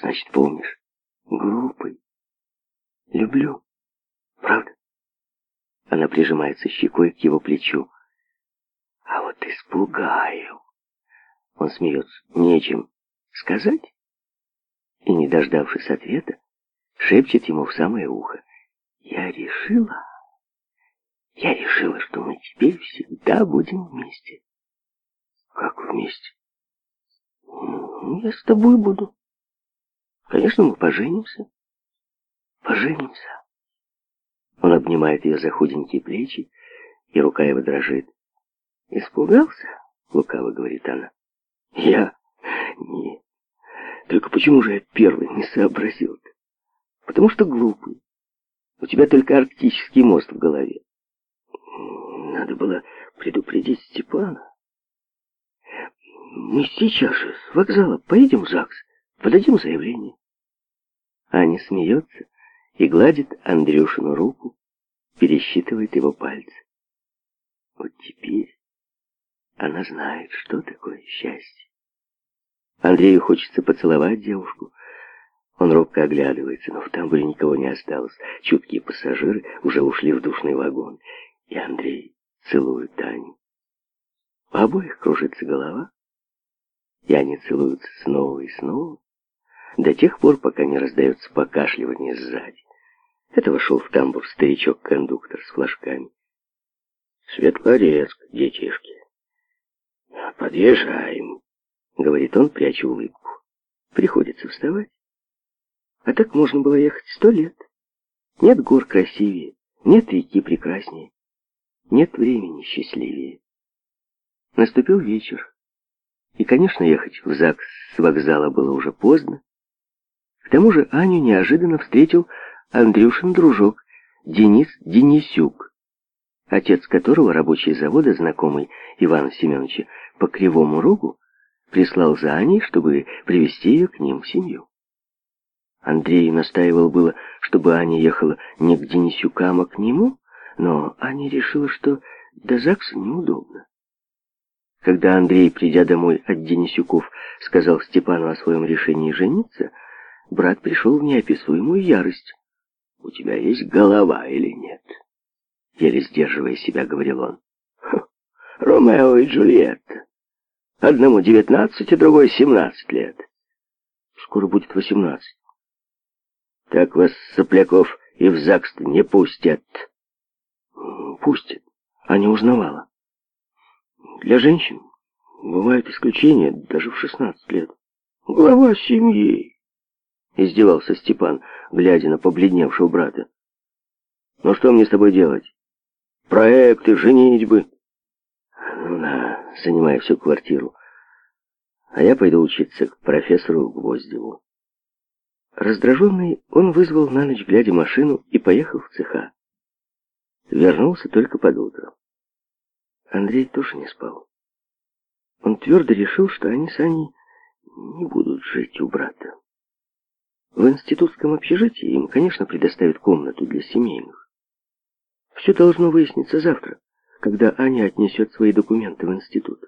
Значит, помнишь. Глупый. Люблю. Правда? Она прижимается щекой к его плечу. А вот испугаю. Он смеется. Нечем сказать. И, не дождавшись ответа, шепчет ему в самое ухо. Я решила... Я решила, что мы теперь всегда будем вместе. Как вместе? Ну, я с тобой буду. Конечно, мы поженимся. Поженимся. Он обнимает ее за худенькие плечи, и рука его дрожит. Испугался? Лукаво говорит она. Я? Нет. Только почему же я первый не сообразил -то? Потому что глупый. У тебя только арктический мост в голове. Надо было предупредить Степана. Мы сейчас же с вокзала поедем в ЗАГС Подадим заявление. Аня смеется и гладит Андрюшину руку, пересчитывает его пальцы. Вот теперь она знает, что такое счастье. Андрею хочется поцеловать девушку. Он робко оглядывается, но в тамбуре никого не осталось. Чуткие пассажиры уже ушли в душный вагон, и Андрей целует Таню. У обоих кружится голова, и они целуются снова и снова, до тех пор, пока не раздается покашливание сзади. Это вошел в тамбур старичок-кондуктор с флажками. «Светлорецк, детишки!» «Подъезжаем!» — говорит он, пряча улыбку. «Приходится вставать. А так можно было ехать сто лет. Нет гор красивее, нет реки прекраснее, нет времени счастливее». Наступил вечер. И, конечно, ехать в ЗАГС с вокзала было уже поздно. К тому же Аню неожиданно встретил Андрюшин дружок Денис Денисюк, отец которого рабочий завода, знакомый Ивана Семеновича, по кривому рогу прислал за Аней, чтобы привести ее к ним в семью. Андрей настаивал было, чтобы Аня ехала не к Денисюкам, а к нему, но Аня решила, что до ЗАГСа неудобно. Когда Андрей, придя домой от Денисюков, сказал Степану о своем решении жениться, брат пришел в неописуемую ярость. «У тебя есть голова или нет?» Еле сдерживая себя, говорил он. «Хм, «Ромео и Джульетта. Одному девятнадцать, а другой семнадцать лет. Скоро будет восемнадцать. Так вас, сопляков, и в ЗАГС не пустят». «Пустят, а не узнавала. Для женщин бывают исключения даже в шестнадцать лет. Глава семьи». — издевался Степан, глядя на побледневшего брата. «Ну что мне с тобой делать? Проекты, женитьбы?» «Ну на, занимай всю квартиру. А я пойду учиться к профессору Гвоздеву». Раздраженный, он вызвал на ночь глядя машину и поехал в цеха. Вернулся только под утро. Андрей тоже не спал. Он твердо решил, что они с Аней не будут жить у брата. В институтском общежитии им, конечно, предоставят комнату для семейных. Все должно выясниться завтра, когда Аня отнесет свои документы в институт.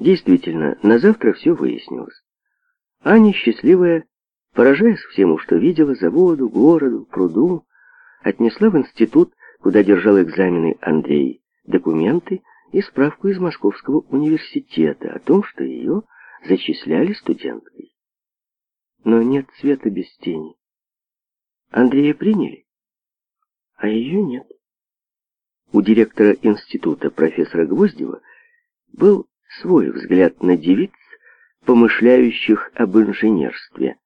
Действительно, на завтра все выяснилось. Аня, счастливая, поражаясь всему, что видела, заводу, городу, пруду, отнесла в институт, куда держал экзамены Андрей, документы и справку из Московского университета о том, что ее зачисляли студенткой но нет света без тени. Андрея приняли, а ее нет. У директора института профессора Гвоздева был свой взгляд на девиц, помышляющих об инженерстве.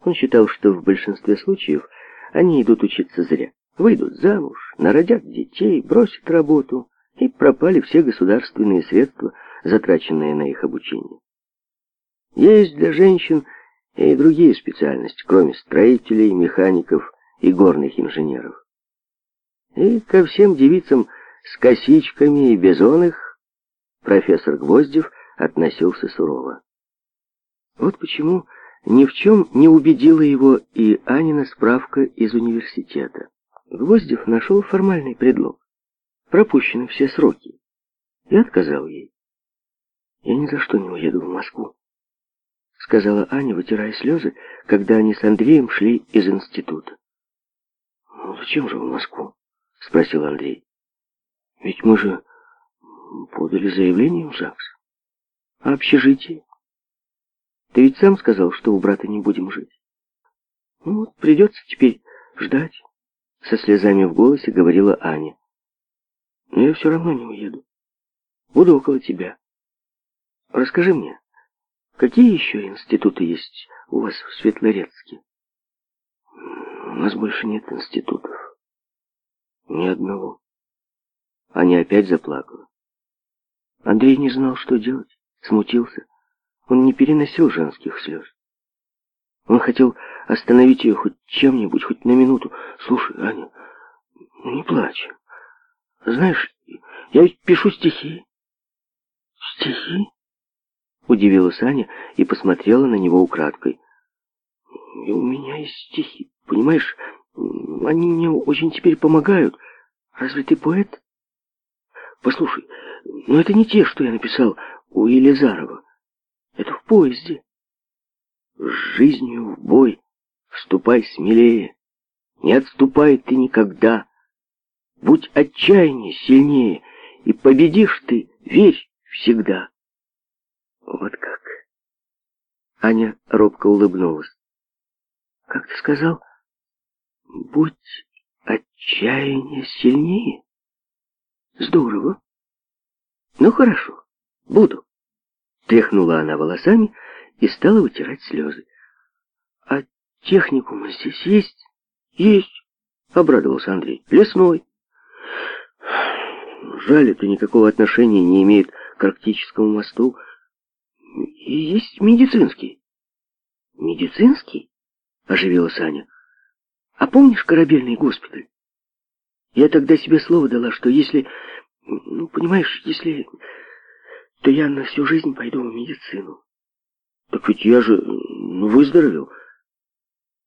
Он считал, что в большинстве случаев они идут учиться зря. Выйдут замуж, народят детей, бросят работу, и пропали все государственные средства, затраченные на их обучение. Есть для женщин и другие специальности, кроме строителей, механиков и горных инженеров. И ко всем девицам с косичками и бизонах профессор Гвоздев относился сурово. Вот почему ни в чем не убедила его и Анина справка из университета. Гвоздев нашел формальный предлог. Пропущены все сроки. и отказал ей. Я ни за что не уеду в Москву. — сказала Аня, вытирая слезы, когда они с Андреем шли из института. «Ну, зачем же в Москву?» — спросил Андрей. «Ведь мы же подали заявление в ЗАГС. А общежитие? Ты ведь сам сказал, что у брата не будем жить. Ну вот, придется теперь ждать», — со слезами в голосе говорила Аня. «Но я все равно не уеду. Буду около тебя. Расскажи мне, Какие еще институты есть у вас в Светлорецке? У нас больше нет институтов. Ни одного. Аня опять заплакала. Андрей не знал, что делать. Смутился. Он не переносил женских слез. Он хотел остановить ее хоть чем-нибудь, хоть на минуту. Слушай, Аня, ну не плачь. Знаешь, я ведь пишу стихи. Стихи? Удивилась Аня и посмотрела на него украдкой. И у меня есть стихи, понимаешь? Они мне очень теперь помогают. Разве ты поэт? Послушай, но это не те, что я написал у Елизарова. Это в поезде. С жизнью в бой вступай смелее. Не отступай ты никогда. Будь отчаяннее, сильнее, и победишь ты, верь всегда. Вот как. Аня робко улыбнулась. Как ты сказал? Будь отчаяние сильнее. Здорово. Ну хорошо, буду. Тряхнула она волосами и стала вытирать слезы. А техникум здесь есть? Есть, обрадовался Андрей. Лесной. Жаль, это никакого отношения не имеет к арктическому мосту и есть медицинский. Медицинский? Оживилась Аня. А помнишь корабельный госпиталь? Я тогда себе слово дала, что если... Ну, понимаешь, если... То я на всю жизнь пойду в медицину. Так ведь я же... Ну, выздоровел.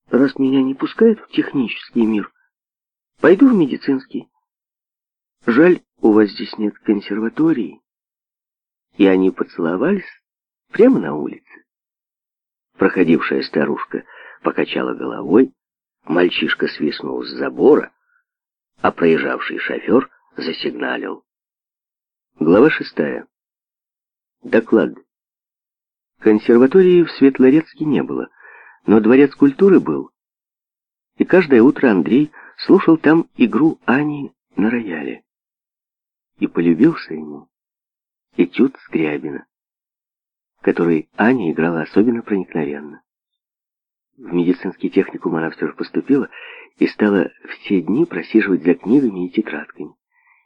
Раз меня не пускают в технический мир, пойду в медицинский. Жаль, у вас здесь нет консерватории. И они поцеловались, Прямо на улице. Проходившая старушка покачала головой, мальчишка свистнул с забора, а проезжавший шофер засигналил. Глава шестая. Доклад. Консерватории в Светлорецке не было, но дворец культуры был. И каждое утро Андрей слушал там игру Ани на рояле. И полюбился ему этюд Скрябина который Аня играла особенно проникновенно. В медицинский техникум она все же поступила и стала все дни просиживать за книгами и тетрадками.